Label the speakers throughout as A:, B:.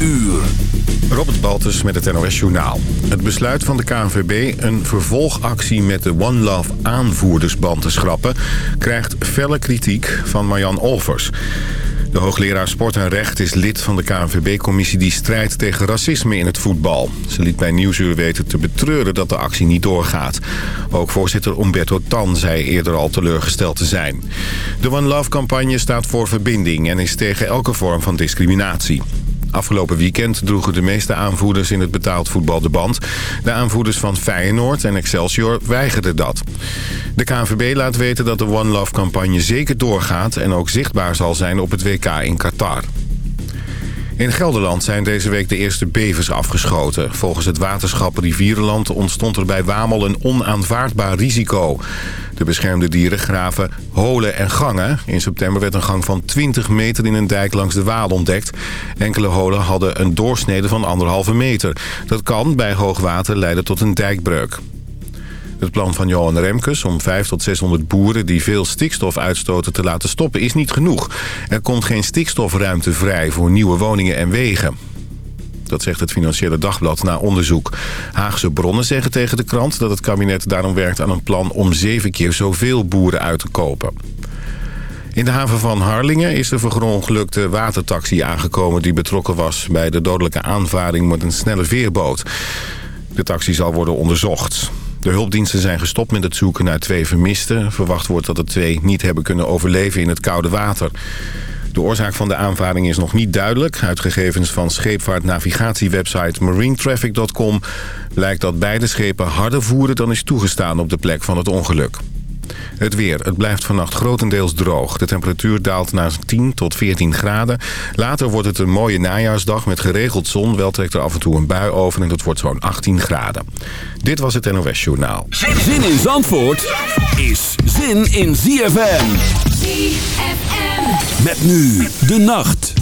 A: uur.
B: Robert Baltus met het NOS Journaal. Het besluit van de KNVB een vervolgactie met de One Love aanvoerdersband te schrappen... krijgt felle kritiek van Marjan Olvers. De hoogleraar Sport en Recht is lid van de KNVB-commissie... die strijdt tegen racisme in het voetbal. Ze liet bij Nieuwsuur weten te betreuren dat de actie niet doorgaat. Ook voorzitter Umberto Tan zei eerder al teleurgesteld te zijn. De One Love-campagne staat voor verbinding... en is tegen elke vorm van discriminatie. Afgelopen weekend droegen de meeste aanvoerders in het betaald voetbal de band. De aanvoerders van Feyenoord en Excelsior weigerden dat. De KNVB laat weten dat de One Love-campagne zeker doorgaat... en ook zichtbaar zal zijn op het WK in Qatar. In Gelderland zijn deze week de eerste bevers afgeschoten. Volgens het waterschap Rivierenland ontstond er bij Wamel een onaanvaardbaar risico. De beschermde dieren graven holen en gangen. In september werd een gang van 20 meter in een dijk langs de Waal ontdekt. Enkele holen hadden een doorsnede van anderhalve meter. Dat kan bij hoogwater leiden tot een dijkbreuk. Het plan van Johan Remkes om 500 tot 600 boeren die veel stikstof uitstoten te laten stoppen is niet genoeg. Er komt geen stikstofruimte vrij voor nieuwe woningen en wegen. Dat zegt het Financiële Dagblad na onderzoek. Haagse bronnen zeggen tegen de krant dat het kabinet daarom werkt aan een plan om zeven keer zoveel boeren uit te kopen. In de haven van Harlingen is de verongelukte watertaxi aangekomen... die betrokken was bij de dodelijke aanvaring met een snelle veerboot. De taxi zal worden onderzocht. De hulpdiensten zijn gestopt met het zoeken naar twee vermisten. Verwacht wordt dat de twee niet hebben kunnen overleven in het koude water. De oorzaak van de aanvaring is nog niet duidelijk. Uit gegevens van scheepvaartnavigatiewebsite marinetraffic.com... lijkt dat beide schepen harder voeren dan is toegestaan op de plek van het ongeluk. Het weer. Het blijft vannacht grotendeels droog. De temperatuur daalt naar 10 tot 14 graden. Later wordt het een mooie najaarsdag met geregeld zon. Wel trekt er af en toe een bui over en het wordt zo'n 18 graden. Dit was het NOS Journaal.
A: Zin in Zandvoort is zin in ZFM. ZFM. Met nu de nacht.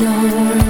C: don't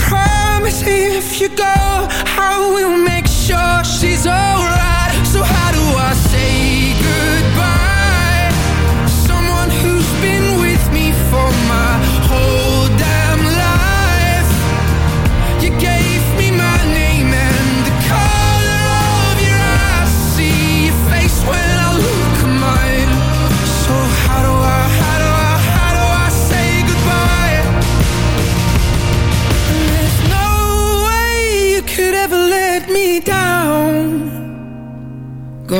D: promise if you go, I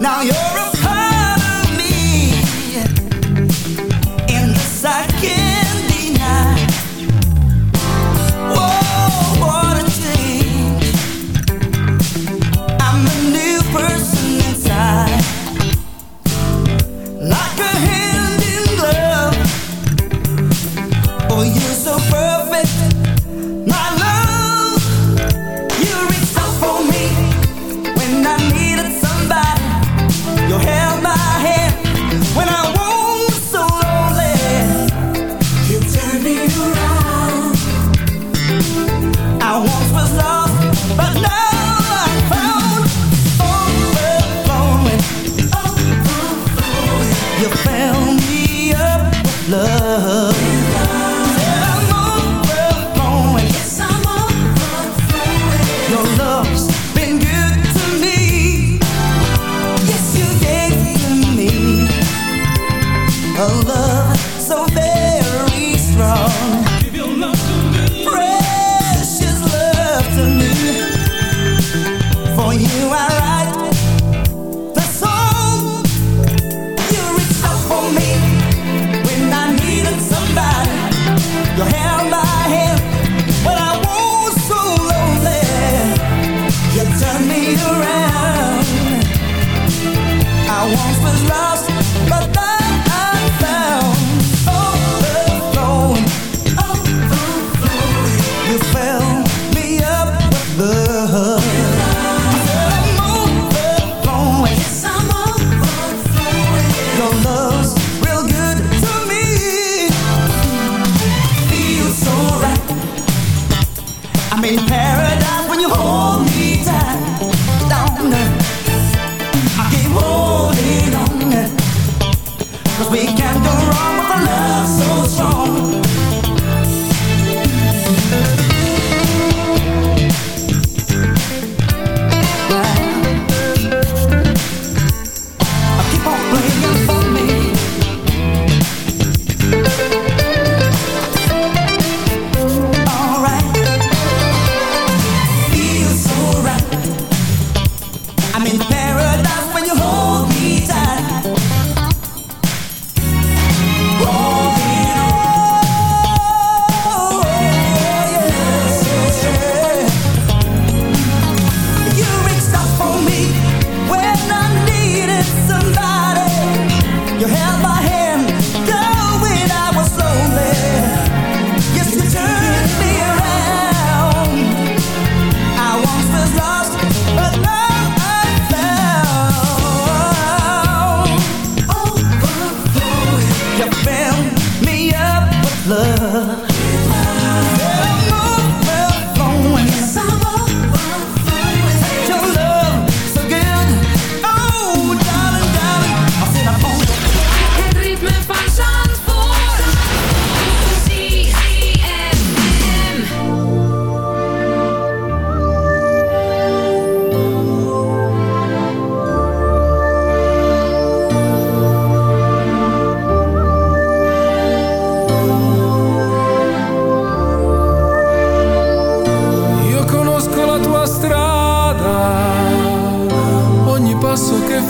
E: Now you're a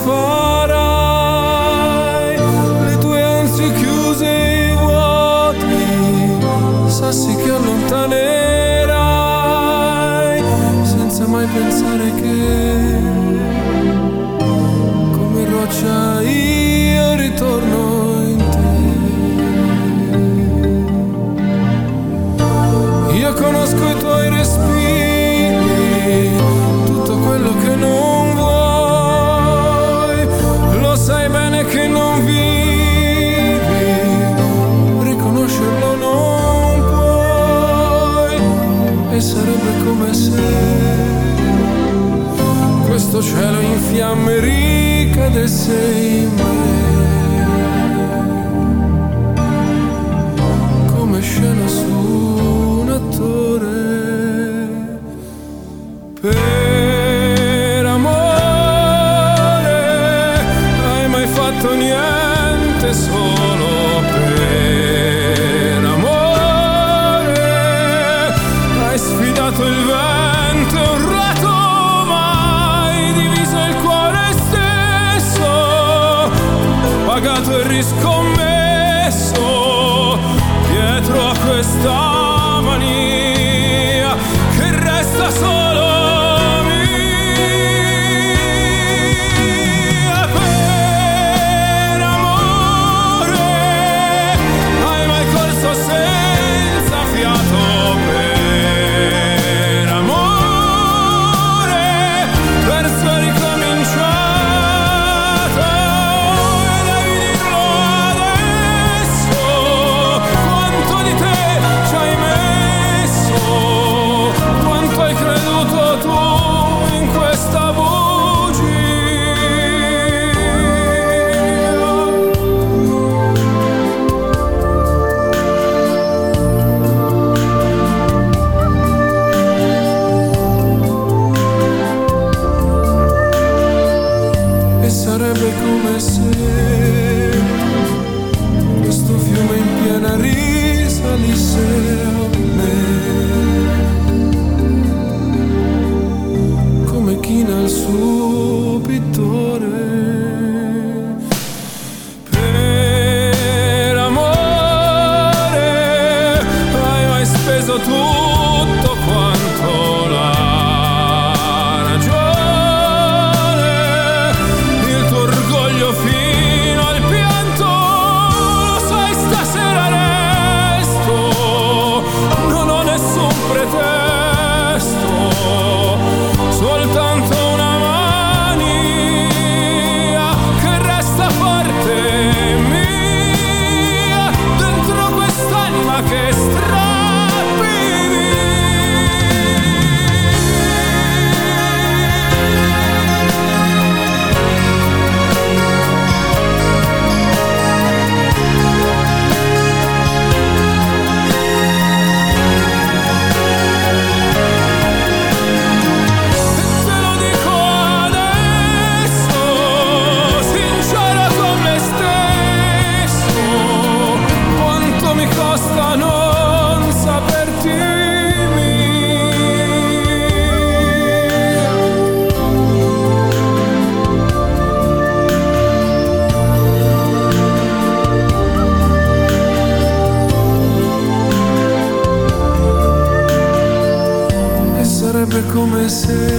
F: farai. Le tue ansie chiuse e vuoti sassi che allontanerai senza mai pensare che come roccia come se questo cielo in fiamme ricadesse in me. Come scena su un attore. Per
G: comecei.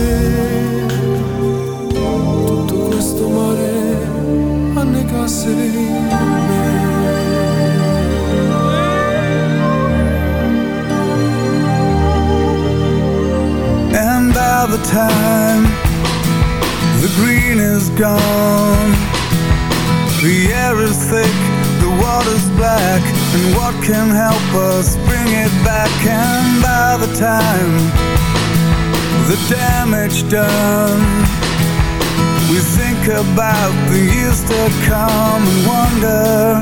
G: much done We think about the years to come and wonder.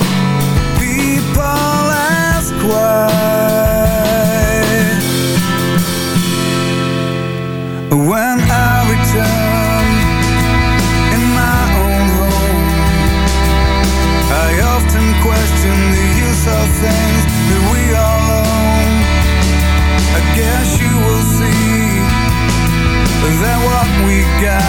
G: People ask why. When
H: God.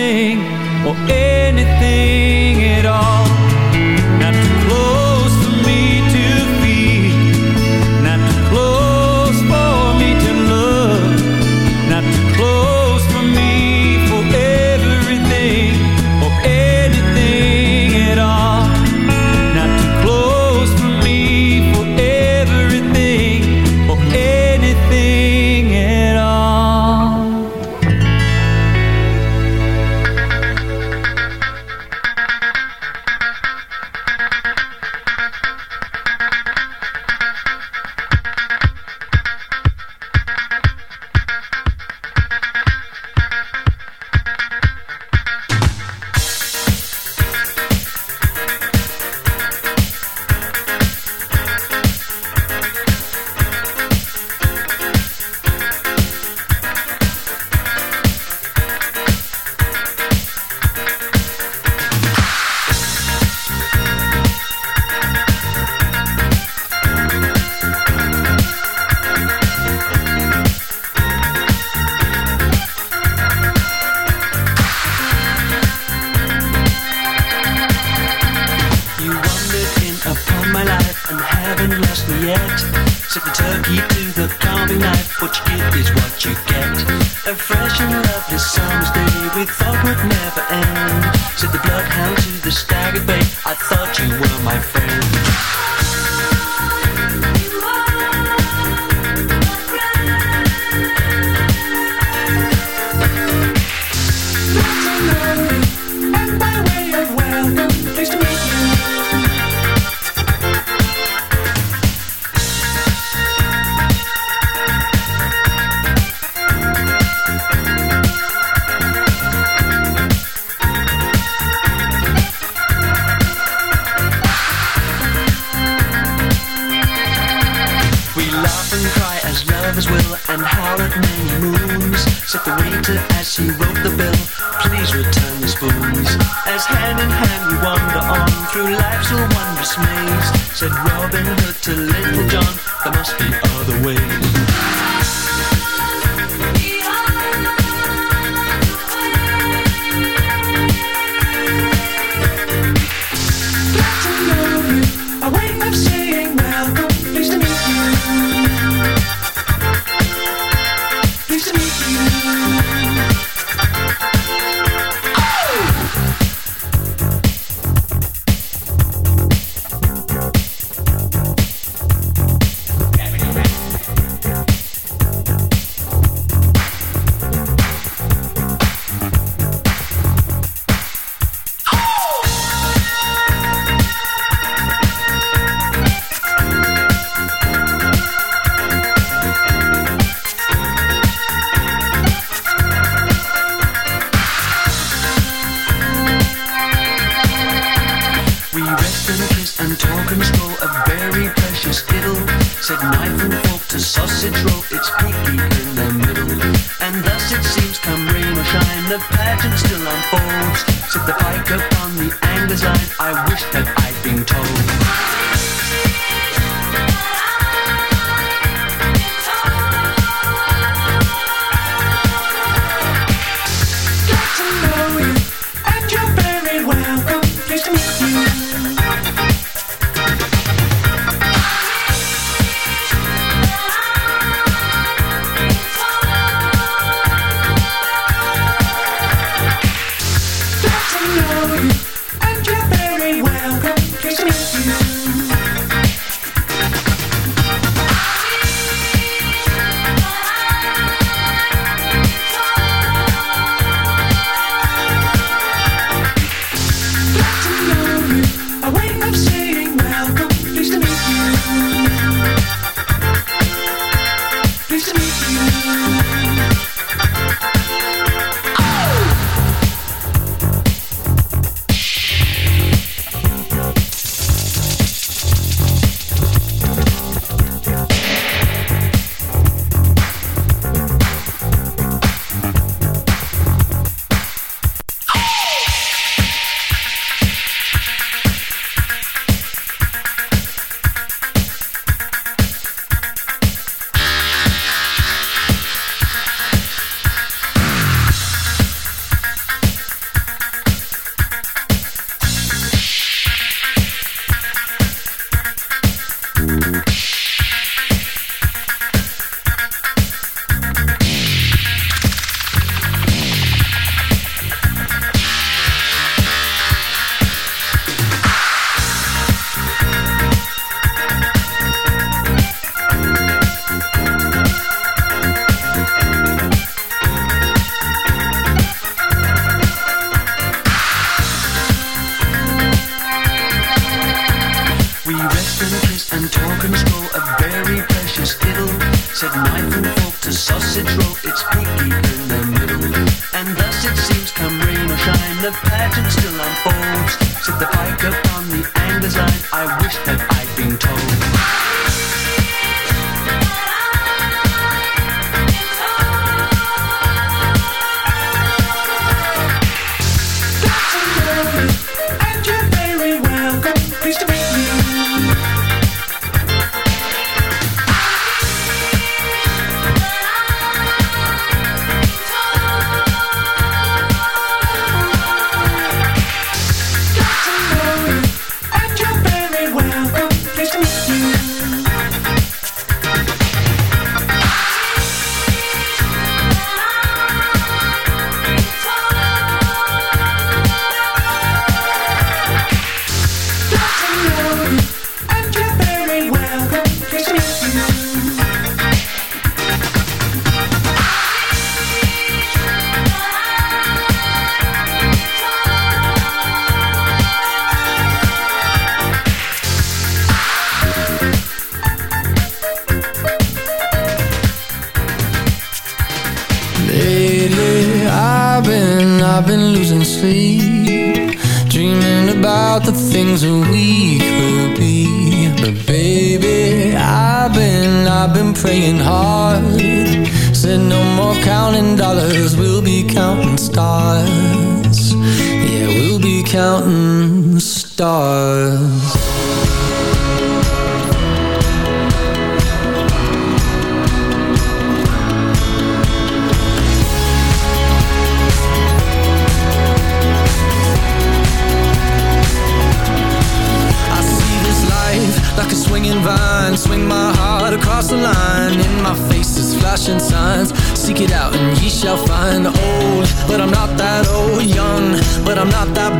H: anything or anything at all.
I: said Robin Hood to Little the pageant, still
J: on I'm not that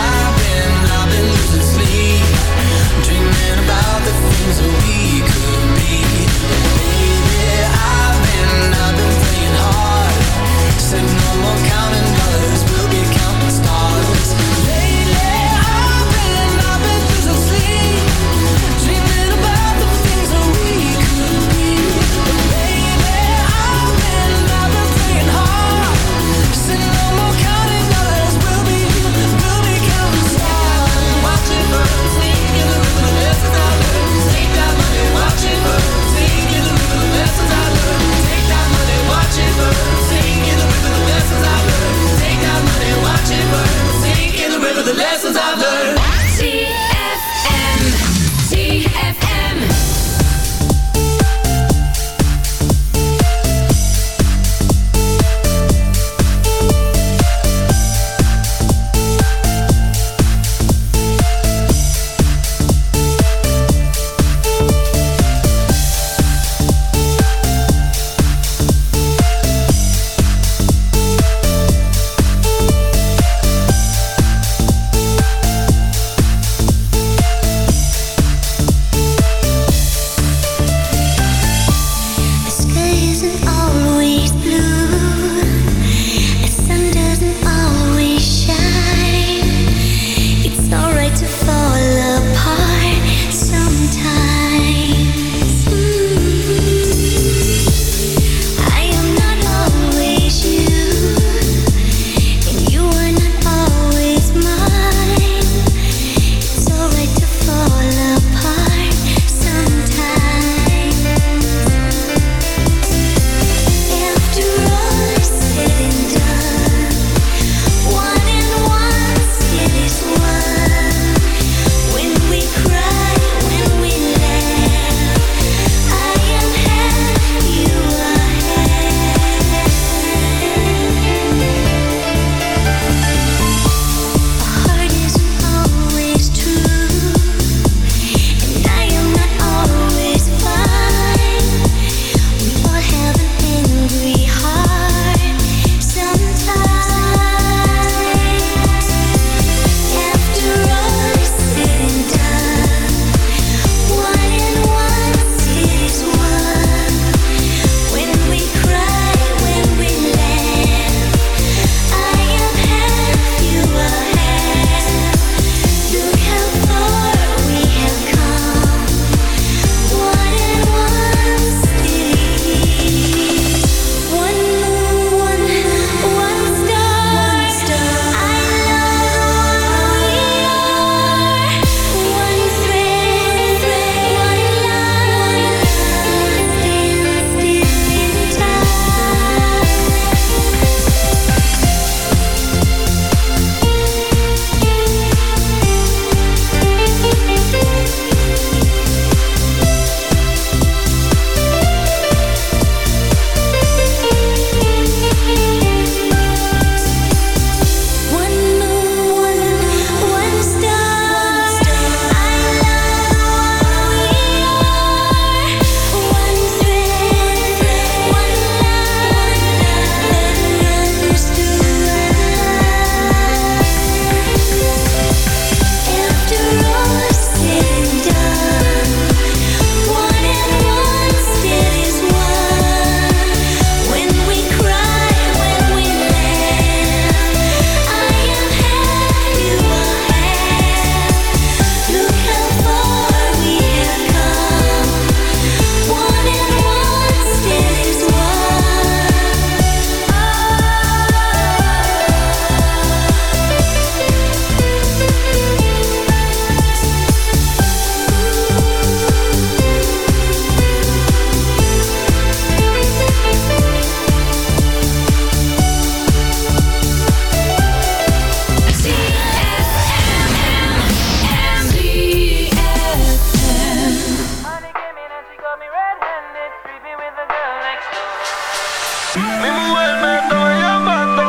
K: Mi mujer me estoy llamando.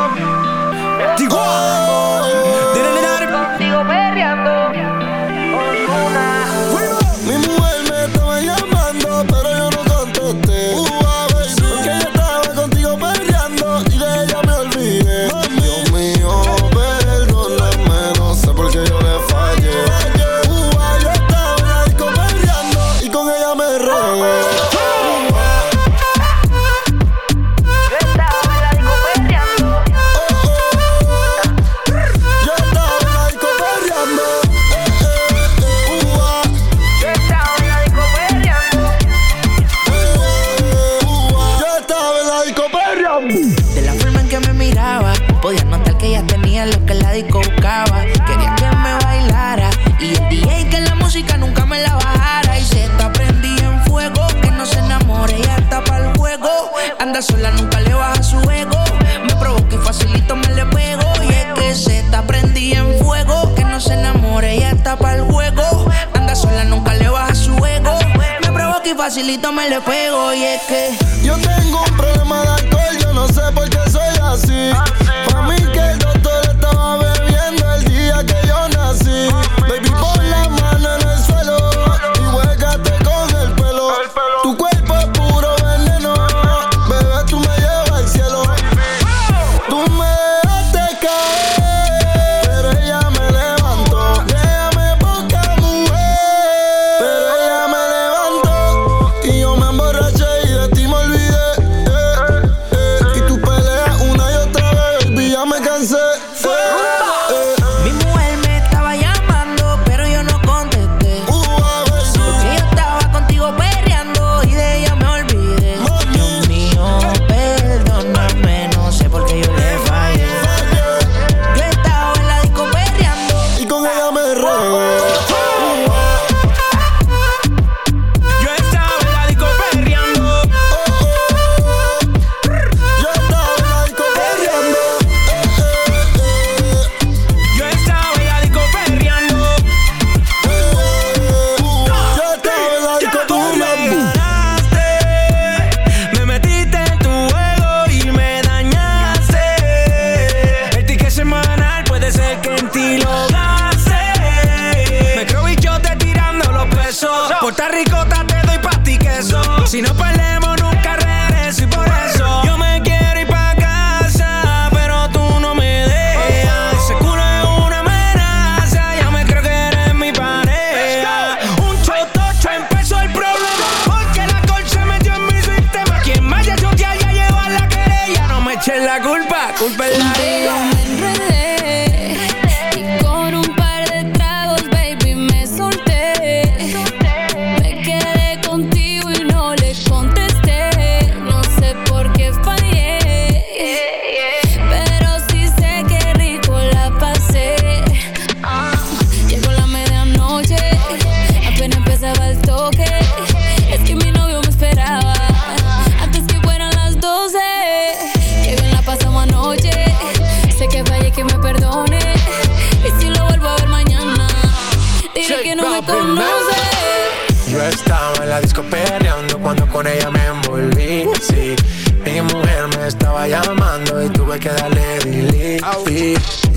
K: me le
L: con ella me
M: envolví. Sí, mi mujer me estaba llamando y tuve que darle delete